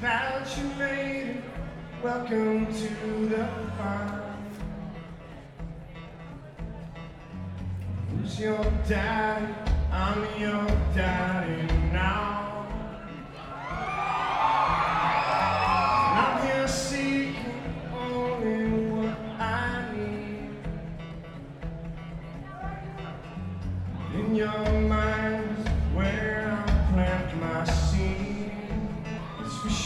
calculated. Welcome to the farm. Who's your daddy? I'm your daddy now. And I'm here seeking only what I need. In your mind.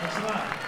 1番。